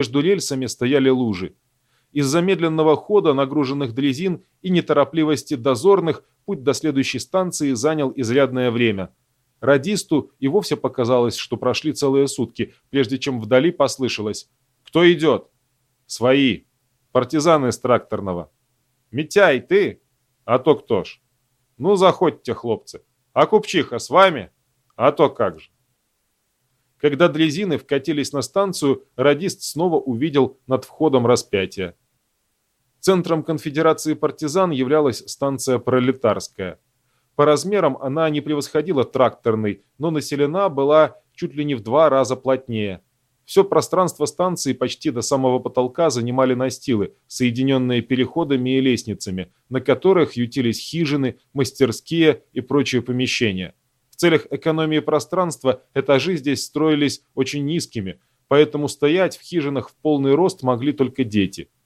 Между рельсами стояли лужи. Из-за медленного хода нагруженных дрезин и неторопливости дозорных путь до следующей станции занял изрядное время. Радисту и вовсе показалось, что прошли целые сутки, прежде чем вдали послышалось. «Кто идет?» «Свои. Партизаны из тракторного». «Митяй, ты?» «А то кто ж?» «Ну, заходьте, хлопцы. А купчиха с вами?» «А то как же». Когда дрезины вкатились на станцию, радист снова увидел над входом распятие. Центром конфедерации партизан являлась станция Пролетарская. По размерам она не превосходила тракторной, но населена была чуть ли не в два раза плотнее. Все пространство станции почти до самого потолка занимали настилы, соединенные переходами и лестницами, на которых ютились хижины, мастерские и прочие помещения. Целях экономии пространства этажи здесь строились очень низкими, поэтому стоять в хижинах в полный рост могли только дети –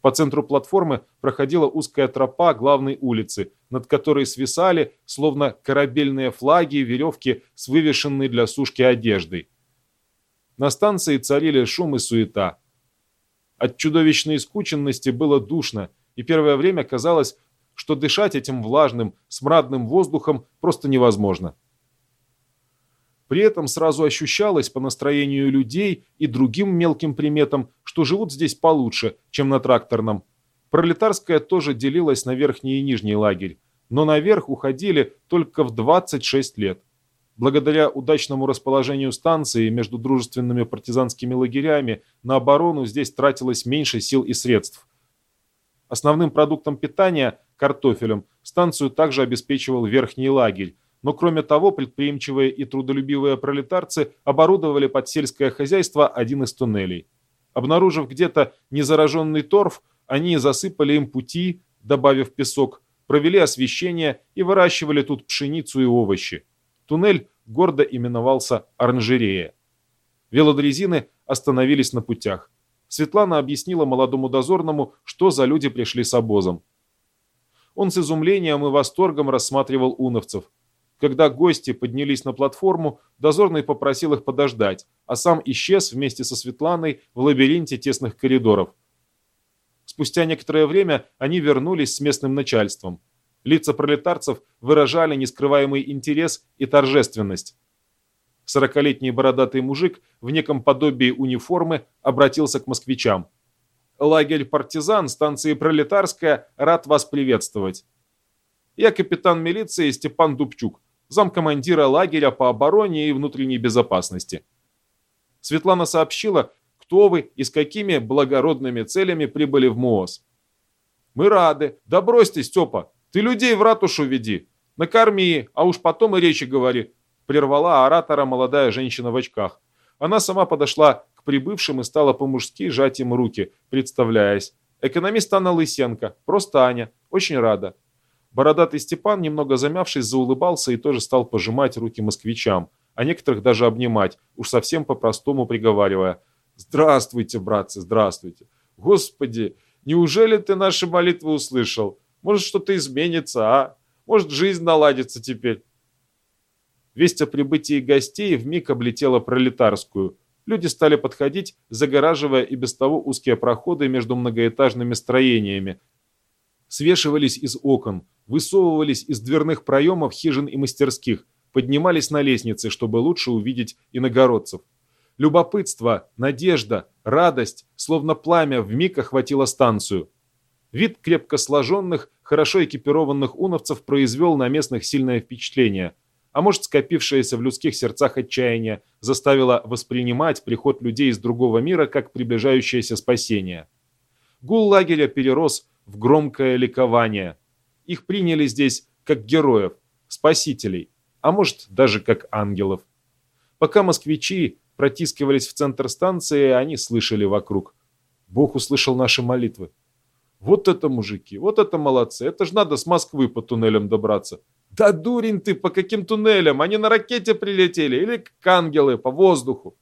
по центру платформы проходила узкая тропа главной улицы, над которой свисали, словно корабельные флаги, веревки с вывешенной для сушки одеждой. На станции царили шум и суета. От чудовищной скученности было душно, и первое время казалось, что дышать этим влажным, смрадным воздухом просто невозможно. При этом сразу ощущалось по настроению людей и другим мелким приметам, что живут здесь получше, чем на тракторном. Пролетарская тоже делилась на верхний и нижний лагерь, но наверх уходили только в 26 лет. Благодаря удачному расположению станции между дружественными партизанскими лагерями на оборону здесь тратилось меньше сил и средств. Основным продуктом питания, картофелем, станцию также обеспечивал верхний лагерь, но кроме того предприимчивые и трудолюбивые пролетарцы оборудовали под сельское хозяйство один из туннелей. Обнаружив где-то незараженный торф, они засыпали им пути, добавив песок, провели освещение и выращивали тут пшеницу и овощи. Туннель гордо именовался оранжерея. Велодрезины остановились на путях. Светлана объяснила молодому дозорному, что за люди пришли с обозом. Он с изумлением и восторгом рассматривал уновцев – когда гости поднялись на платформу, дозорный попросил их подождать, а сам исчез вместе со Светланой в лабиринте тесных коридоров. Спустя некоторое время они вернулись с местным начальством. Лица пролетарцев выражали нескрываемый интерес и торжественность. Сорокалетний бородатый мужик в неком подобии униформы обратился к москвичам. «Лагерь партизан станции Пролетарская рад вас приветствовать. Я капитан милиции Степан Дубчук замкомандира лагеря по обороне и внутренней безопасности. Светлана сообщила, кто вы и с какими благородными целями прибыли в МООС. «Мы рады. Да бросьте, Степа, ты людей в ратушу веди. Накорми, а уж потом и речи говори», прервала оратора молодая женщина в очках. Она сама подошла прибывшим и стала по-мужски жать им руки, представляясь. Экономист Анна Лысенко, просто Аня, очень рада. Бородатый Степан, немного замявшись, заулыбался и тоже стал пожимать руки москвичам, а некоторых даже обнимать, уж совсем по-простому приговаривая «Здравствуйте, братцы, здравствуйте! Господи, неужели ты наши молитвы услышал? Может, что-то изменится, а? Может, жизнь наладится теперь?» Весть о прибытии гостей вмиг облетела пролетарскую. Люди стали подходить, загораживая и без того узкие проходы между многоэтажными строениями, свешивались из окон, высовывались из дверных проемов хижин и мастерских, поднимались на лестницы, чтобы лучше увидеть иногородцев. Любопытство, надежда, радость, словно пламя, вмиг охватило станцию. Вид крепко сложенных, хорошо экипированных уновцев произвел на местных сильное впечатление, а может скопившееся в людских сердцах отчаяние заставило воспринимать приход людей из другого мира как приближающееся спасение. Гул лагеря перерос в громкое ликование. Их приняли здесь как героев, спасителей, а может даже как ангелов. Пока москвичи протискивались в центр станции, они слышали вокруг. Бог услышал наши молитвы. Вот это мужики, вот это молодцы, это ж надо с Москвы по туннелям добраться. Да дурень ты, по каким туннелям? Они на ракете прилетели или как ангелы по воздуху?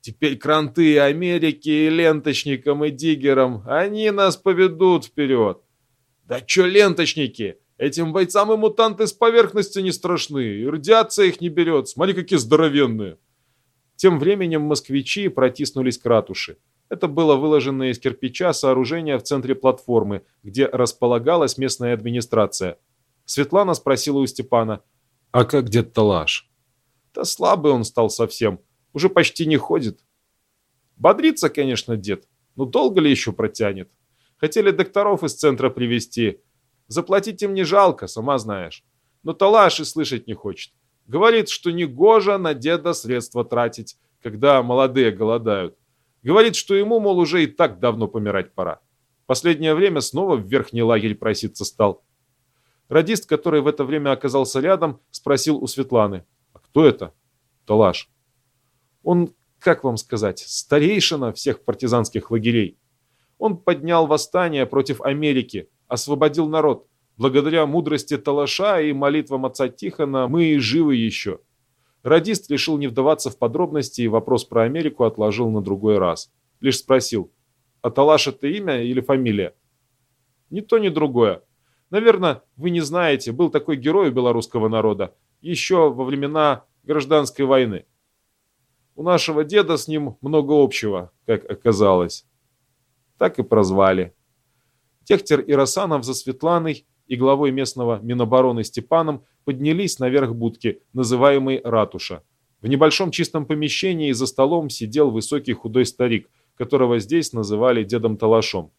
Теперь кранты Америки и ленточникам и диггерам, они нас поведут вперед. Да чё ленточники? Этим бойцам и мутанты с поверхности не страшны, и радиация их не берет, смотри, какие здоровенные. Тем временем москвичи протиснулись к ратуше. Это было выложенное из кирпича сооружение в центре платформы, где располагалась местная администрация. Светлана спросила у Степана, «А как дед Талаш?» «Да слабый он стал совсем, уже почти не ходит». «Бодрится, конечно, дед, но долго ли еще протянет? Хотели докторов из центра привести. Заплатить им не жалко, сама знаешь. Но Талаш и слышать не хочет. Говорит, что не гожа на деда средства тратить, когда молодые голодают. Говорит, что ему, мол, уже и так давно помирать пора. Последнее время снова в верхний лагерь проситься стал. Радист, который в это время оказался рядом, спросил у Светланы. «А кто это?» «Талаш». «Он, как вам сказать, старейшина всех партизанских лагерей. Он поднял восстание против Америки, освободил народ. Благодаря мудрости Талаша и молитвам отца Тихона мы и живы еще». Радист решил не вдаваться в подробности и вопрос про Америку отложил на другой раз. Лишь спросил, а Талаш это имя или фамилия? Ни то, ни другое. Наверное, вы не знаете, был такой герой у белорусского народа, еще во времена гражданской войны. У нашего деда с ним много общего, как оказалось. Так и прозвали. Техтер и Расанов за Светланой и главой местного Минобороны Степаном поднялись наверх будки, называемой «Ратуша». В небольшом чистом помещении за столом сидел высокий худой старик, которого здесь называли дедом Талашом.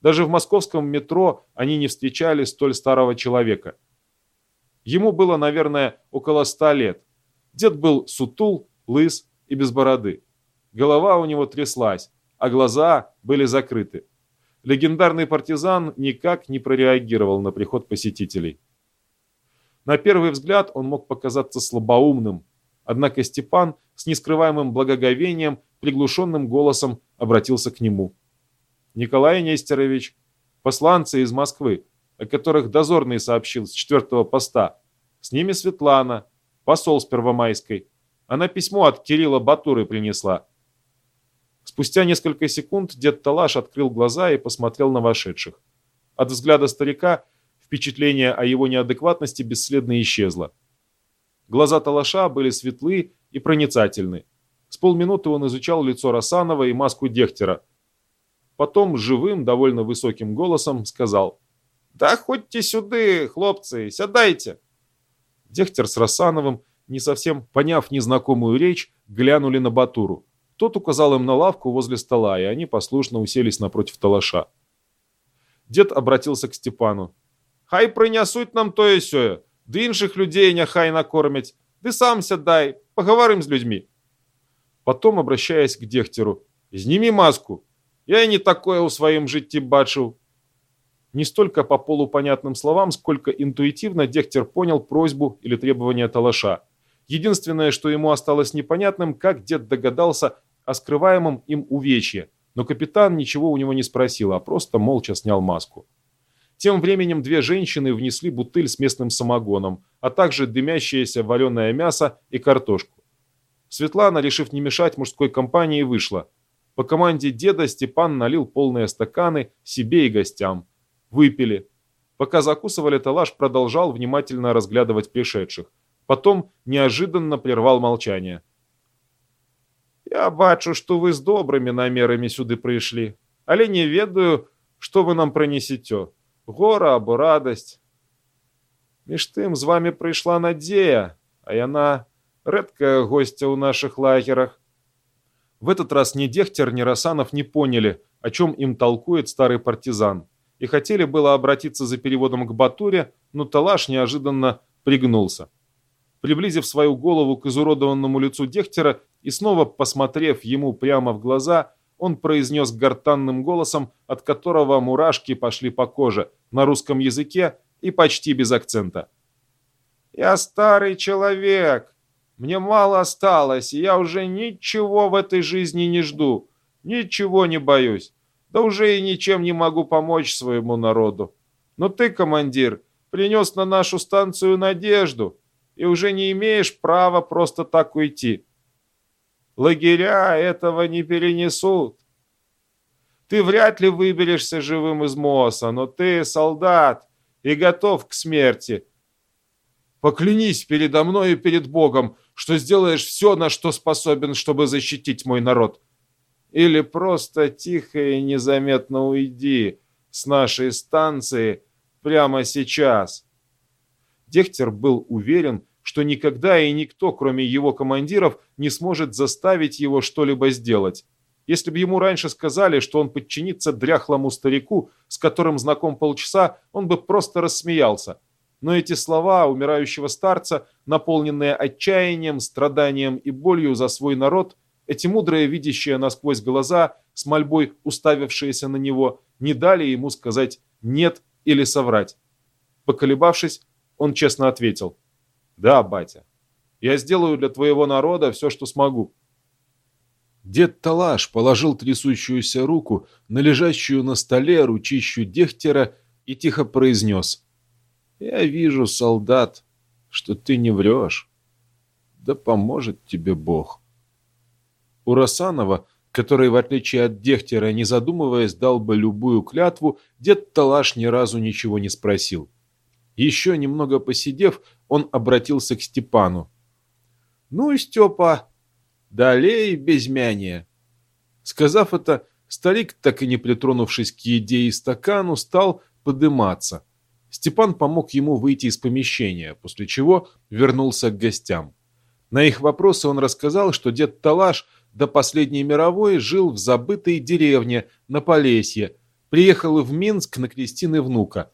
Даже в московском метро они не встречали столь старого человека. Ему было, наверное, около ста лет. Дед был сутул, лыс и без бороды. Голова у него тряслась, а глаза были закрыты легендарный партизан никак не прореагировал на приход посетителей. На первый взгляд он мог показаться слабоумным, однако Степан с нескрываемым благоговением, приглушенным голосом обратился к нему. «Николай Нестерович, посланцы из Москвы, о которых дозорный сообщил с четвертого поста. С ними Светлана, посол с Первомайской. Она письмо от Кирилла Батуры принесла. Спустя несколько секунд дед Талаш открыл глаза и посмотрел на вошедших. От взгляда старика впечатление о его неадекватности бесследно исчезло. Глаза Талаша были светлы и проницательны. С полминуты он изучал лицо Расанова и маску Дехтера. Потом живым, довольно высоким голосом сказал «Да ходьте сюда, хлопцы, сядайте!» Дехтер с Расановым, не совсем поняв незнакомую речь, глянули на Батуру. Тот указал им на лавку возле стола, и они послушно уселись напротив талаша. Дед обратился к Степану. «Хай принесуть нам то и сёе, да інших людей няхай накормить. Ты сам сядай, поговорим с людьми». Потом, обращаясь к Дехтеру, «Зними маску, я и не такое у своем житті бачив». Не столько по полупонятным словам, сколько интуитивно Дехтер понял просьбу или требование Талаша. Единственное, что ему осталось непонятным, как дед догадался о скрываемом им увечье, но капитан ничего у него не спросил, а просто молча снял маску. Тем временем две женщины внесли бутыль с местным самогоном, а также дымящееся вареное мясо и картошку. Светлана, решив не мешать мужской компании, вышла. По команде деда Степан налил полные стаканы себе и гостям. Выпили. Пока закусывали, Талаш продолжал внимательно разглядывать пришедших. Потом неожиданно прервал молчание. Я бачу, что вы с добрыми намерами сюды пришли, але не ведаю, что вы нам пронесете, гора або радость. Між тым з вами прыйшла надзея, а яна рэдкая гостья ў наших лагерах. В этот раз ни Дехтер, ни Расанов не поняли, о чем им толкует старый партизан, и хотели было обратиться за переводом к Батуре, но Талаш неожиданно пригнулся. Приблизив свою голову к изуродованному лицу Дехтера и снова посмотрев ему прямо в глаза, он произнес гортанным голосом, от которого мурашки пошли по коже, на русском языке и почти без акцента. «Я старый человек. Мне мало осталось, и я уже ничего в этой жизни не жду, ничего не боюсь, да уже и ничем не могу помочь своему народу. Но ты, командир, принес на нашу станцию надежду, и уже не имеешь права просто так уйти. Лагеря этого не перенесут. Ты вряд ли выберешься живым из Моса, но ты солдат и готов к смерти. Поклянись передо мной и перед Богом, что сделаешь все, на что способен, чтобы защитить мой народ. Или просто тихо и незаметно уйди с нашей станции прямо сейчас. Дехтер был уверен, что никогда и никто, кроме его командиров, не сможет заставить его что-либо сделать. Если бы ему раньше сказали, что он подчинится дряхлому старику, с которым знаком полчаса, он бы просто рассмеялся. Но эти слова умирающего старца, наполненные отчаянием, страданием и болью за свой народ, эти мудрые, видящие насквозь глаза, с мольбой уставившиеся на него, не дали ему сказать «нет» или соврать. Поколебавшись, он честно ответил «Да, батя, я сделаю для твоего народа все, что смогу». Дед Талаш положил трясущуюся руку на лежащую на столе ручищу Дехтера и тихо произнес я вижу, солдат, что ты не врешь. Да поможет тебе Бог. У Росанова, который, в отличие от Дехтера, не задумываясь, дал бы любую клятву, дед Талаш ни разу ничего не спросил. Еще немного посидев, он обратился к Степану. «Ну, Степа, далее безмяние». Сказав это, старик, так и не притронувшись к еде и стакану, стал подыматься – Степан помог ему выйти из помещения, после чего вернулся к гостям. На их вопросы он рассказал, что дед Талаш до последней мировой жил в забытой деревне на Полесье, приехал в Минск на крестины внука.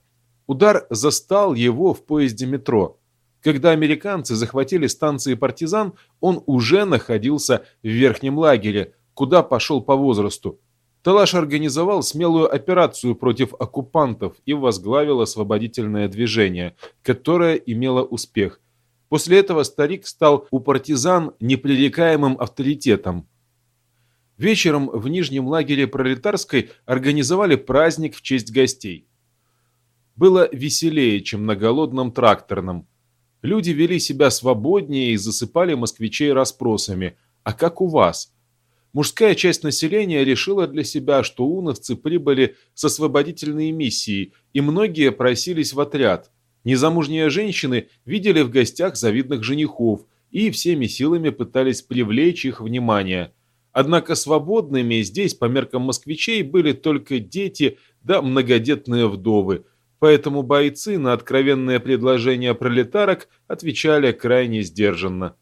Удар застал его в поезде метро. Когда американцы захватили станции партизан, он уже находился в верхнем лагере, куда пошел по возрасту. Талаш организовал смелую операцию против оккупантов и возглавил освободительное движение, которое имело успех. После этого старик стал у партизан непререкаемым авторитетом. Вечером в Нижнем лагере Пролетарской организовали праздник в честь гостей. Было веселее, чем на голодном тракторном. Люди вели себя свободнее и засыпали москвичей расспросами «А как у вас?». Мужская часть населения решила для себя, что уновцы прибыли с освободительной миссией, и многие просились в отряд. Незамужние женщины видели в гостях завидных женихов и всеми силами пытались привлечь их внимание. Однако свободными здесь, по меркам москвичей, были только дети да многодетные вдовы, поэтому бойцы на откровенные предложения пролетарок отвечали крайне сдержанно.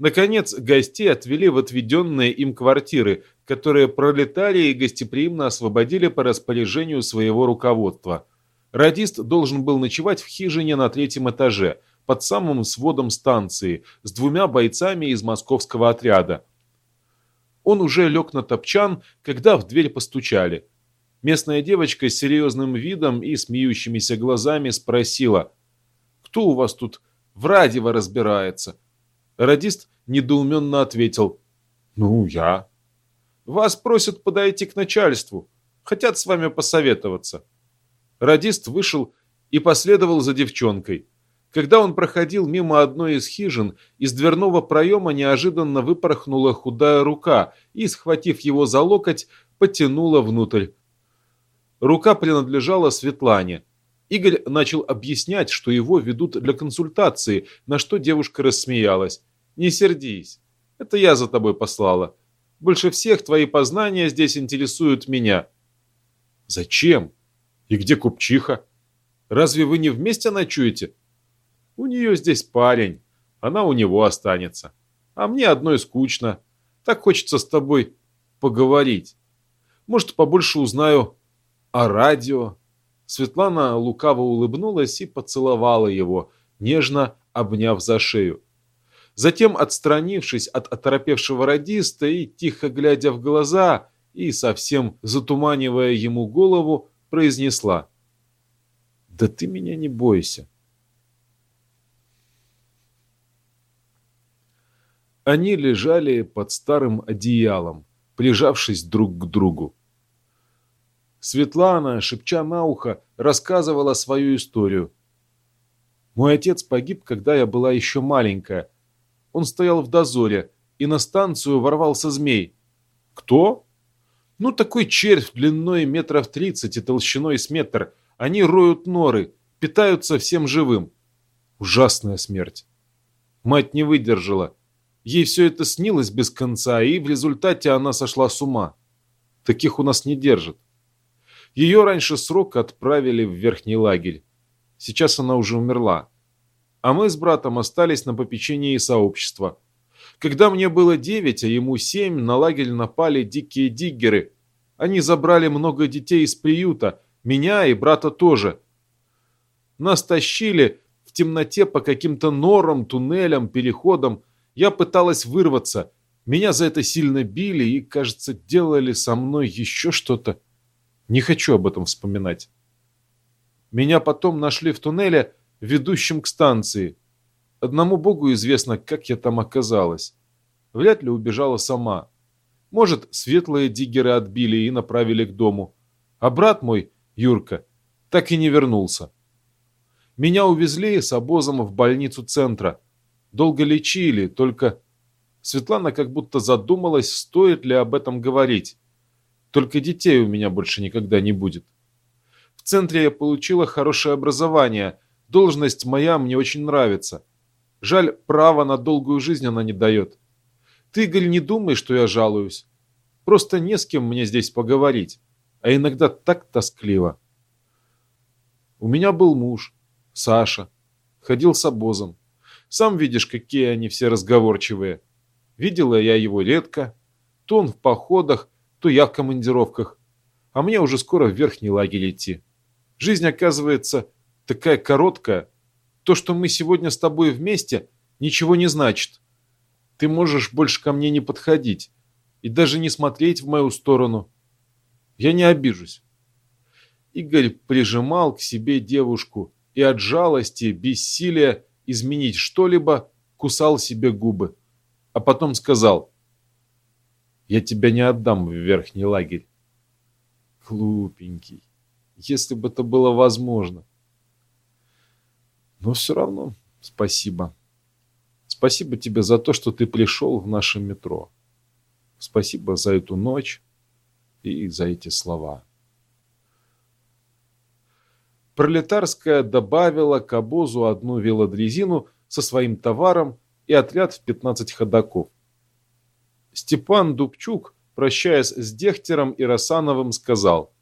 Наконец, гостей отвели в отведенные им квартиры, которые пролетарии гостеприимно освободили по распоряжению своего руководства. Радист должен был ночевать в хижине на третьем этаже, под самым сводом станции, с двумя бойцами из московского отряда. Он уже лег на топчан, когда в дверь постучали. Местная девочка с серьезным видом и смеющимися глазами спросила, «Кто у вас тут в радиво разбирается?» Радист недоуменно ответил. «Ну, я». «Вас просят подойти к начальству. Хотят с вами посоветоваться». Радист вышел и последовал за девчонкой. Когда он проходил мимо одной из хижин, из дверного проема неожиданно выпорхнула худая рука и, схватив его за локоть, потянула внутрь. Рука принадлежала Светлане. Игорь начал объяснять, что его ведут для консультации, на что девушка рассмеялась. Не сердись. Это я за тобой послала. Больше всех твои познания здесь интересуют меня. Зачем? И где купчиха? Разве вы не вместе ночуете? У нее здесь парень. Она у него останется. А мне одной скучно. Так хочется с тобой поговорить. Может, побольше узнаю о радио. Светлана лукаво улыбнулась и поцеловала его, нежно обняв за шею. Затем, отстранившись от оторопевшего радиста и тихо глядя в глаза и совсем затуманивая ему голову, произнесла «Да ты меня не бойся». Они лежали под старым одеялом, прижавшись друг к другу. Светлана, шепча на ухо, рассказывала свою историю. «Мой отец погиб, когда я была еще маленькая. Он стоял в дозоре, и на станцию ворвался змей. Кто? Ну, такой червь длиной метров тридцать и толщиной с метр. Они роют норы, питаются всем живым. Ужасная смерть. Мать не выдержала. Ей все это снилось без конца, и в результате она сошла с ума. Таких у нас не держат. Ее раньше срока отправили в верхний лагерь. Сейчас она уже умерла. А мы с братом остались на попечении сообщества. Когда мне было девять, а ему семь, на лагерь напали дикие диггеры. Они забрали много детей из приюта, меня и брата тоже. Нас тащили в темноте по каким-то норам, туннелям, переходам. Я пыталась вырваться. Меня за это сильно били и, кажется, делали со мной еще что-то. Не хочу об этом вспоминать. Меня потом нашли в туннеле, ведущем к станции. Одному богу известно, как я там оказалась. Вряд ли убежала сама. Может, светлые диггеры отбили и направили к дому. А брат мой, Юрка, так и не вернулся. Меня увезли с обозом в больницу центра. Долго лечили, только... Светлана как будто задумалась, стоит ли об этом говорить. Только детей у меня больше никогда не будет. В центре я получила хорошее образование. Должность моя мне очень нравится. Жаль, права на долгую жизнь она не дает. Ты, Игорь, не думай, что я жалуюсь. Просто не с кем мне здесь поговорить. А иногда так тоскливо. У меня был муж. Саша. Ходил с обозом. Сам видишь, какие они все разговорчивые. Видела я его редко. То он в походах, то я в командировках. А мне уже скоро в верхний лагерь идти. Жизнь, оказывается, такая короткая. То, что мы сегодня с тобой вместе, ничего не значит. Ты можешь больше ко мне не подходить и даже не смотреть в мою сторону. Я не обижусь. Игорь прижимал к себе девушку, и от жалости, бессилия изменить что-либо кусал себе губы. А потом сказал, «Я тебя не отдам в верхний лагерь». Глупенький, если бы это было возможно. Но все равно спасибо. Спасибо тебе за то, что ты пришел в наше метро. Спасибо за эту ночь и за эти слова. Пролетарская добавила к обозу одну велодрезину со своим товаром и отряд в 15 ходаков. Степан Дубчук, прощаясь с Дехтером и Росановым, сказал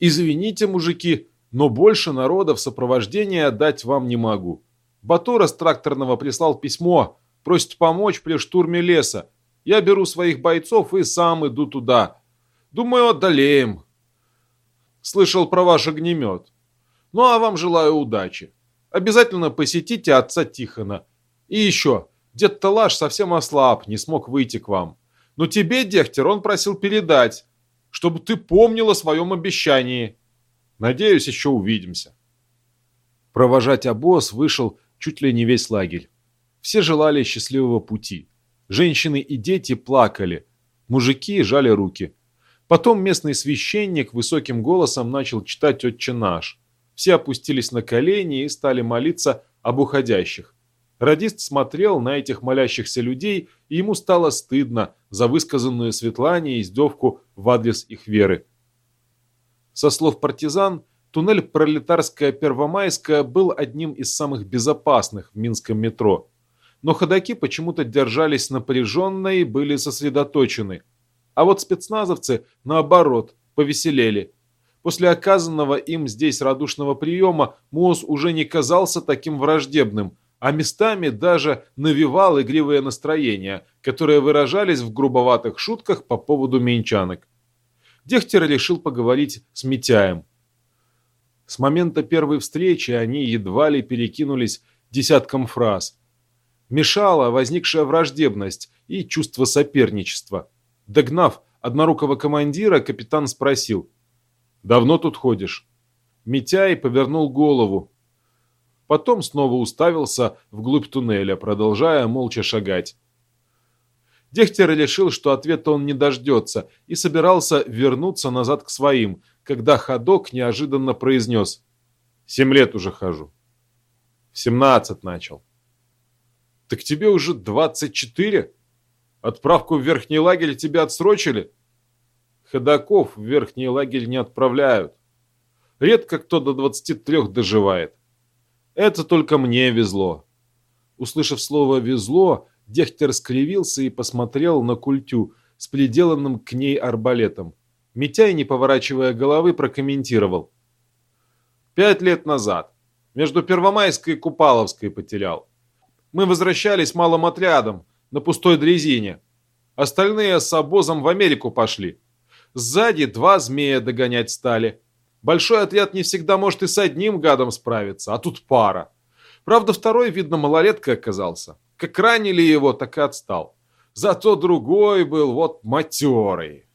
«Извините, мужики, но больше народа в сопровождении отдать вам не могу. Батура с тракторного прислал письмо, просит помочь при штурме леса. Я беру своих бойцов и сам иду туда. Думаю, одолеем, Слышал про ваш огнемет. Ну а вам желаю удачи. Обязательно посетите отца Тихона. И еще, дед Талаш совсем ослаб, не смог выйти к вам. Но тебе, Дехтер, он просил передать, чтобы ты помнил о своем обещании. Надеюсь, еще увидимся. Провожать обоз вышел чуть ли не весь лагерь. Все желали счастливого пути. Женщины и дети плакали. Мужики жали руки. Потом местный священник высоким голосом начал читать «Отче наш». Все опустились на колени и стали молиться об уходящих. Радист смотрел на этих молящихся людей, и ему стало стыдно за высказанную Светлане издевку в адрес их веры. Со слов партизан, туннель Пролетарская Первомайская был одним из самых безопасных в Минском метро. Но ходаки почему-то держались напряженно и были сосредоточены – а вот спецназовцы, наоборот, повеселели. После оказанного им здесь радушного приема МОЗ уже не казался таким враждебным, а местами даже навевал игривое настроение, которые выражались в грубоватых шутках по поводу менчанок. Дехтер решил поговорить с Митяем. С момента первой встречи они едва ли перекинулись десятком фраз. Мешала возникшая враждебность и чувство соперничества. Догнав однорукого командира, капитан спросил. «Давно тут ходишь?» Митяй повернул голову. Потом снова уставился вглубь туннеля, продолжая молча шагать. Дехтер решил, что ответа он не дождется, и собирался вернуться назад к своим, когда ходок неожиданно произнес. «Семь лет уже хожу». «В семнадцать начал». «Так тебе уже двадцать четыре?» Отправку в верхний лагерь тебя отсрочили? Ходаков в верхний лагерь не отправляют. Редко кто до 23 доживает. Это только мне везло. Услышав слово «везло», Дехтер скривился и посмотрел на культю с приделанным к ней арбалетом. Митяй, не поворачивая головы, прокомментировал. «Пять лет назад. Между Первомайской и Купаловской потерял. Мы возвращались малым отрядом на пустой дрезине. Остальные с обозом в Америку пошли. Сзади два змея догонять стали. Большой отряд не всегда может и с одним гадом справиться, а тут пара. Правда, второй, видно, малолеткой оказался. Как ранили его, так и отстал. Зато другой был вот матерый.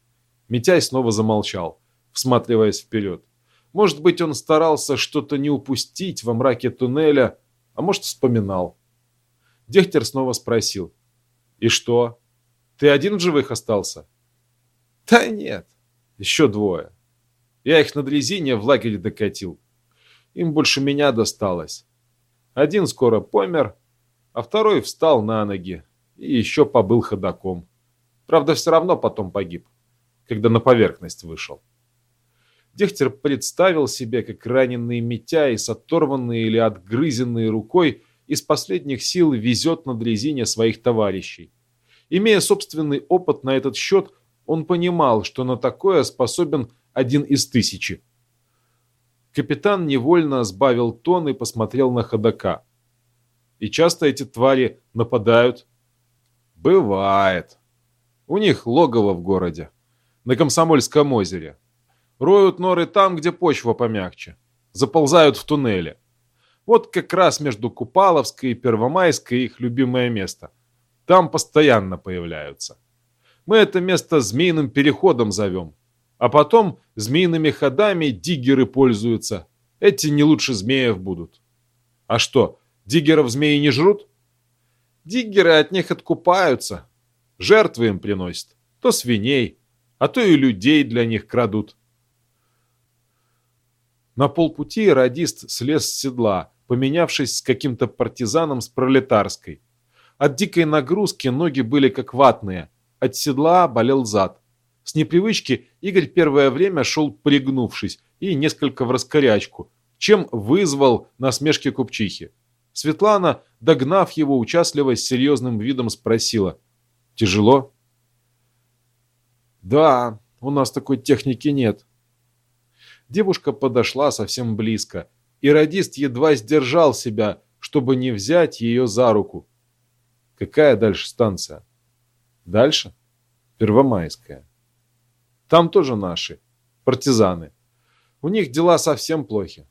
Митяй снова замолчал, всматриваясь вперед. Может быть, он старался что-то не упустить во мраке туннеля, а может, вспоминал. Дехтер снова спросил. «И что? Ты один в живых остался?» «Да нет, еще двое. Я их на дрезине в лагере докатил. Им больше меня досталось. Один скоро помер, а второй встал на ноги и еще побыл ходаком. Правда, все равно потом погиб, когда на поверхность вышел. Дехтер представил себе, как раненый Митяй с оторванной или отгрызенной рукой из последних сил везет на дрезине своих товарищей. Имея собственный опыт на этот счет, он понимал, что на такое способен один из тысячи. Капитан невольно сбавил тон и посмотрел на ходока. И часто эти твари нападают? Бывает. У них логово в городе, на Комсомольском озере. Роют норы там, где почва помягче. Заползают в туннели. Вот как раз между Купаловской и Первомайской их любимое место. Там постоянно появляются. Мы это место змеиным переходом зовем. А потом змеиными ходами диггеры пользуются. Эти не лучше змеев будут. А что, диггеров змеи не жрут? Диггеры от них откупаются. Жертвы им приносят. То свиней, а то и людей для них крадут. На полпути радист слез с седла, поменявшись с каким-то партизаном с пролетарской. От дикой нагрузки ноги были как ватные, от седла болел зад. С непривычки Игорь первое время шел пригнувшись и несколько в раскорячку, чем вызвал насмешки купчихи. Светлана, догнав его участливо, с серьезным видом спросила. «Тяжело?» «Да, у нас такой техники нет». Девушка подошла совсем близко, и радист едва сдержал себя, чтобы не взять ее за руку. «Какая дальше станция?» «Дальше?» «Первомайская». Там тоже наши, партизаны. У них дела совсем плохи.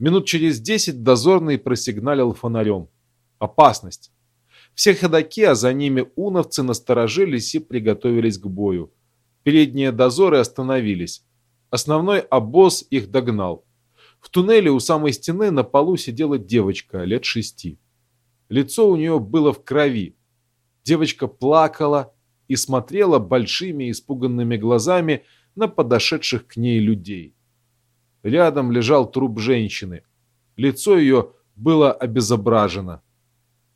Минут через десять дозорный просигналил фонарем. Опасность. Все ходаки, а за ними уновцы насторожились и приготовились к бою. Передние дозоры остановились. Основной обоз их догнал. В туннеле у самой стены на полу сидела девочка лет шести. Лицо у нее было в крови. Девочка плакала, и смотрела большими испуганными глазами на подошедших к ней людей. Рядом лежал труп женщины. Лицо ее было обезображено.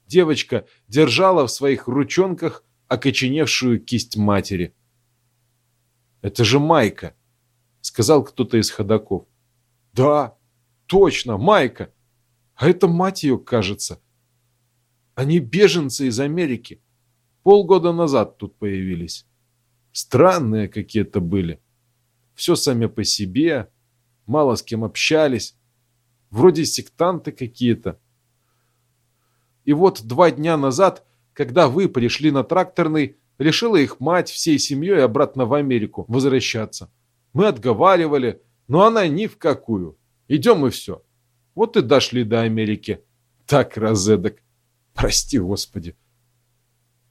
Девочка держала в своих ручонках окоченевшую кисть матери. «Это же Майка!» — сказал кто-то из ходаков. «Да, точно, Майка! А это мать ее, кажется. Они беженцы из Америки. Полгода назад тут появились. Странные какие-то были. Все сами по себе, мало с кем общались. Вроде сектанты какие-то. И вот два дня назад, когда вы пришли на тракторный, решила их мать всей семьей обратно в Америку возвращаться. Мы отговаривали, но она ни в какую. Идем и все. Вот и дошли до Америки. Так разедок. Прости, Господи.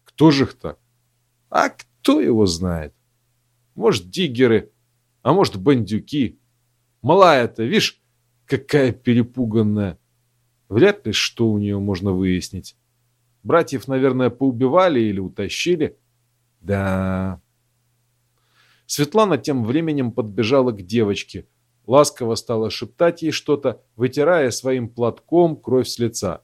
Кто же их так? А кто его знает? Может, диггеры, а может, бандюки. Малая-то, видишь, какая перепуганная. Вряд ли что у нее можно выяснить. Братьев, наверное, поубивали или утащили. Да. Светлана тем временем подбежала к девочке. Ласково стала шептать ей что-то, вытирая своим платком кровь с лица.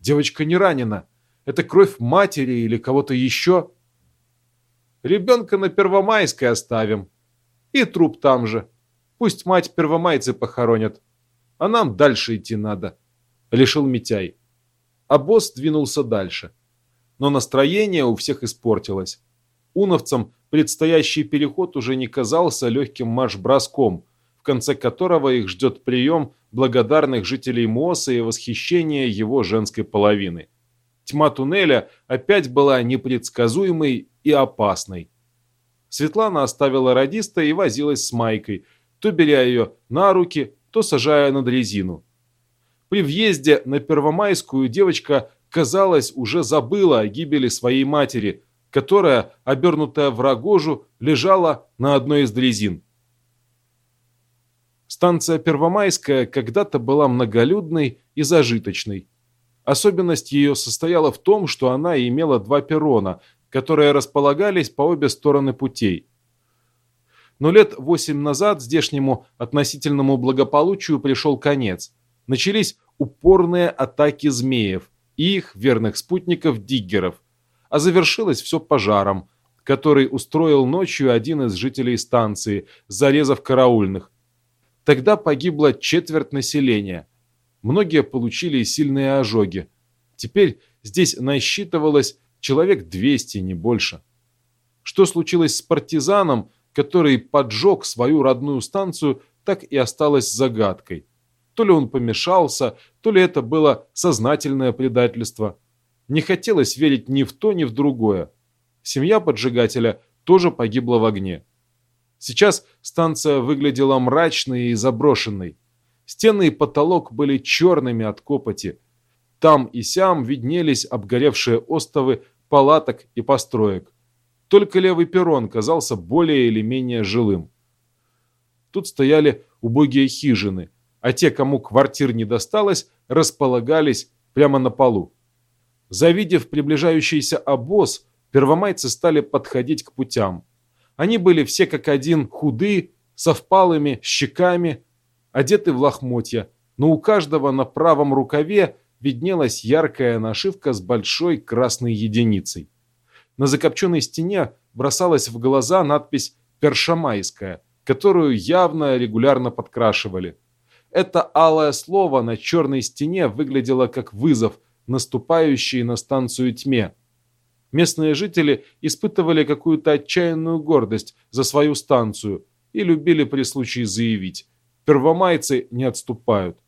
Девочка не ранена. Это кровь матери или кого-то еще? Ребенка на Первомайской оставим. И труп там же. Пусть мать первомайцы похоронят. А нам дальше идти надо. Лишил Митяй. а босс двинулся дальше. Но настроение у всех испортилось. Уновцам предстоящий переход уже не казался легким марш-броском, в конце которого их ждет прием благодарных жителей Моса и восхищение его женской половины. Тьма туннеля опять была непредсказуемой и опасной. Светлана оставила радиста и возилась с Майкой, то беря ее на руки, то сажая на дрезину. При въезде на Первомайскую девочка, казалось, уже забыла о гибели своей матери, которая, обернутая в рогожу, лежала на одной из дрезин. Станция Первомайская когда-то была многолюдной и зажиточной. Особенность ее состояла в том, что она имела два перрона, которые располагались по обе стороны путей. Но лет восемь назад здешнему относительному благополучию пришел конец. Начались упорные атаки змеев и их верных спутников-диггеров, а завершилось все пожаром, который устроил ночью один из жителей станции, зарезав караульных. Тогда погибло четверть населения. Многие получили сильные ожоги. Теперь здесь насчитывалось человек 200, не больше. Что случилось с партизаном, который поджег свою родную станцию, так и осталось загадкой. То ли он помешался, то ли это было сознательное предательство. Не хотелось верить ни в то, ни в другое. Семья поджигателя тоже погибла в огне. Сейчас станция выглядела мрачной и заброшенной. Стены и потолок были черными от копоти. Там и сям виднелись обгоревшие остовы палаток и построек. Только левый перрон казался более или менее жилым. Тут стояли убогие хижины, а те, кому квартир не досталось, располагались прямо на полу. Завидев приближающийся обоз, первомайцы стали подходить к путям. Они были все как один худы, со впалыми щеками, одеты в лохмотья, но у каждого на правом рукаве виднелась яркая нашивка с большой красной единицей. На закопченной стене бросалась в глаза надпись «Першамайская», которую явно регулярно подкрашивали. Это алое слово на черной стене выглядело как вызов, наступающий на станцию тьме. Местные жители испытывали какую-то отчаянную гордость за свою станцию и любили при случае заявить «Первомайцы не отступают».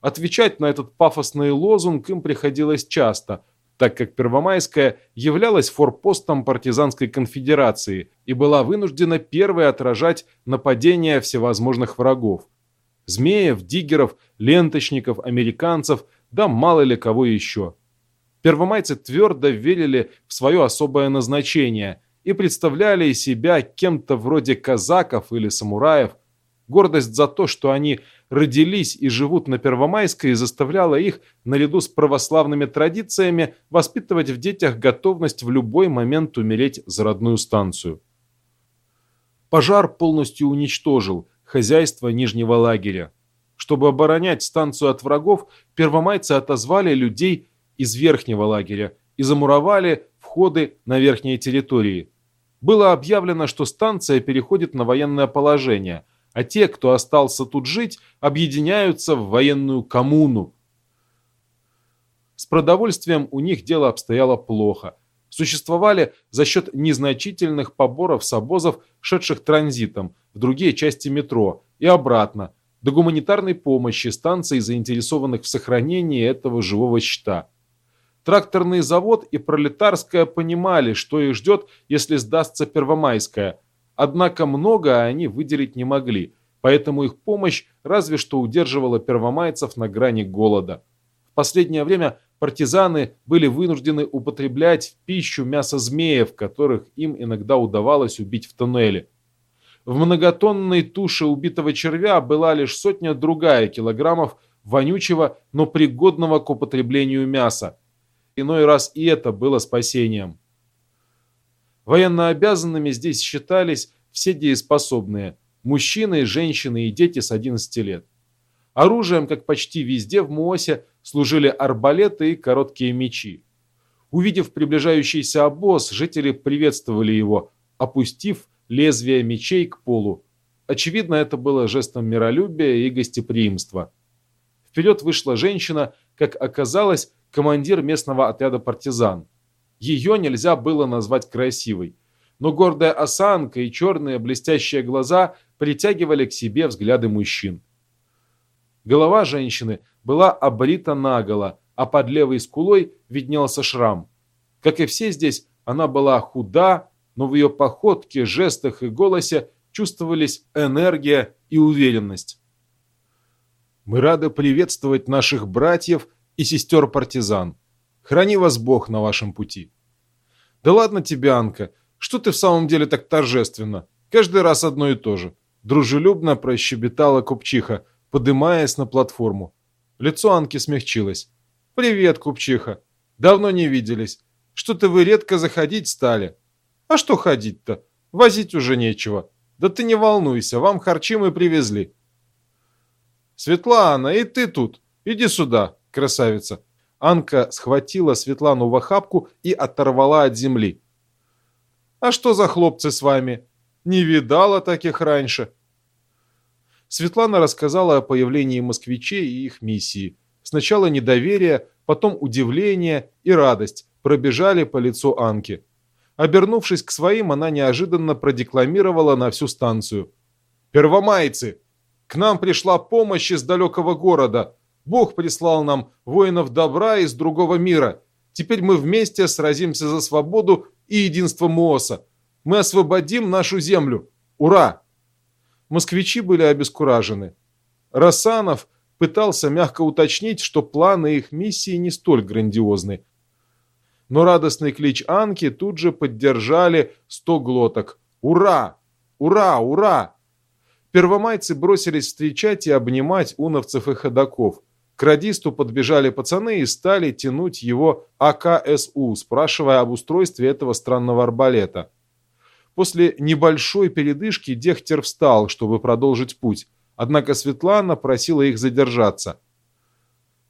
Отвечать на этот пафосный лозунг им приходилось часто, так как Первомайская являлась форпостом партизанской конфедерации и была вынуждена первой отражать нападения всевозможных врагов. Змеев, диггеров, ленточников, американцев, да мало ли кого еще. Первомайцы твердо верили в свое особое назначение и представляли себя кем-то вроде казаков или самураев. Гордость за то, что они родились и живут на Первомайской, заставляла их, наряду с православными традициями, воспитывать в детях готовность в любой момент умереть за родную станцию. Пожар полностью уничтожил хозяйство Нижнего лагеря. Чтобы оборонять станцию от врагов, первомайцы отозвали людей из верхнего лагеря и замуровали входы на верхние территории. Было объявлено, что станция переходит на военное положение, а те, кто остался тут жить, объединяются в военную коммуну. С продовольствием у них дело обстояло плохо. Существовали за счет незначительных поборов с обозов, шедших транзитом в другие части метро и обратно, до гуманитарной помощи станций, заинтересованных в сохранении этого живого щита. Тракторный завод и Пролетарская понимали, что их ждет, если сдастся Первомайская. Однако много они выделить не могли, поэтому их помощь разве что удерживала первомайцев на грани голода. В последнее время партизаны были вынуждены употреблять в пищу мясо змеев, которых им иногда удавалось убить в туннеле. В многотонной туше убитого червя была лишь сотня другая килограммов вонючего, но пригодного к употреблению мяса. Иной раз и это было спасением. Военнообязанными здесь считались все дееспособные – мужчины, женщины и дети с 11 лет. Оружием, как почти везде в Моосе, служили арбалеты и короткие мечи. Увидев приближающийся обоз, жители приветствовали его, опустив лезвия мечей к полу. Очевидно, это было жестом миролюбия и гостеприимства. Вперед вышла женщина, как оказалось, командир местного отряда партизан. Ее нельзя было назвать красивой, но гордая осанка и черные блестящие глаза притягивали к себе взгляды мужчин. Голова женщины была обрита наголо, а под левой скулой виднелся шрам. Как и все здесь, она была худа, но в ее походке, жестах и голосе чувствовались энергия и уверенность. Мы рады приветствовать наших братьев и сестер-партизан. Храни вас Бог на вашем пути. Да ладно тебе, Анка, что ты в самом деле так торжественно? Каждый раз одно и то же. Дружелюбно прощебетала купчиха, подымаясь на платформу. Лицо Анки смягчилось. «Привет, купчиха. Давно не виделись. Что-то вы редко заходить стали. А что ходить-то? Возить уже нечего. Да ты не волнуйся, вам харчи мы привезли». «Светлана, и ты тут. Иди сюда, красавица». Анка схватила Светлану в охапку и оторвала от земли. «А что за хлопцы с вами? Не видала таких раньше». Светлана рассказала о появлении москвичей и их миссии. Сначала недоверие, потом удивление и радость пробежали по лицу Анки. Обернувшись к своим, она неожиданно продекламировала на всю станцию. «Первомайцы! К нам пришла помощь из далекого города. Бог прислал нам воинов добра из другого мира. Теперь мы вместе сразимся за свободу и единство Мооса. Мы освободим нашу землю. Ура!» Москвичи были обескуражены. Рассанов пытался мягко уточнить, что планы их миссии не столь грандиозны. Но радостный клич Анки тут же поддержали сто глоток. «Ура! Ура! Ура!» Первомайцы бросились встречать и обнимать уновцев и ходаков. К радисту подбежали пацаны и стали тянуть его АКСУ, спрашивая об устройстве этого странного арбалета. После небольшой передышки Дехтер встал, чтобы продолжить путь, однако Светлана просила их задержаться.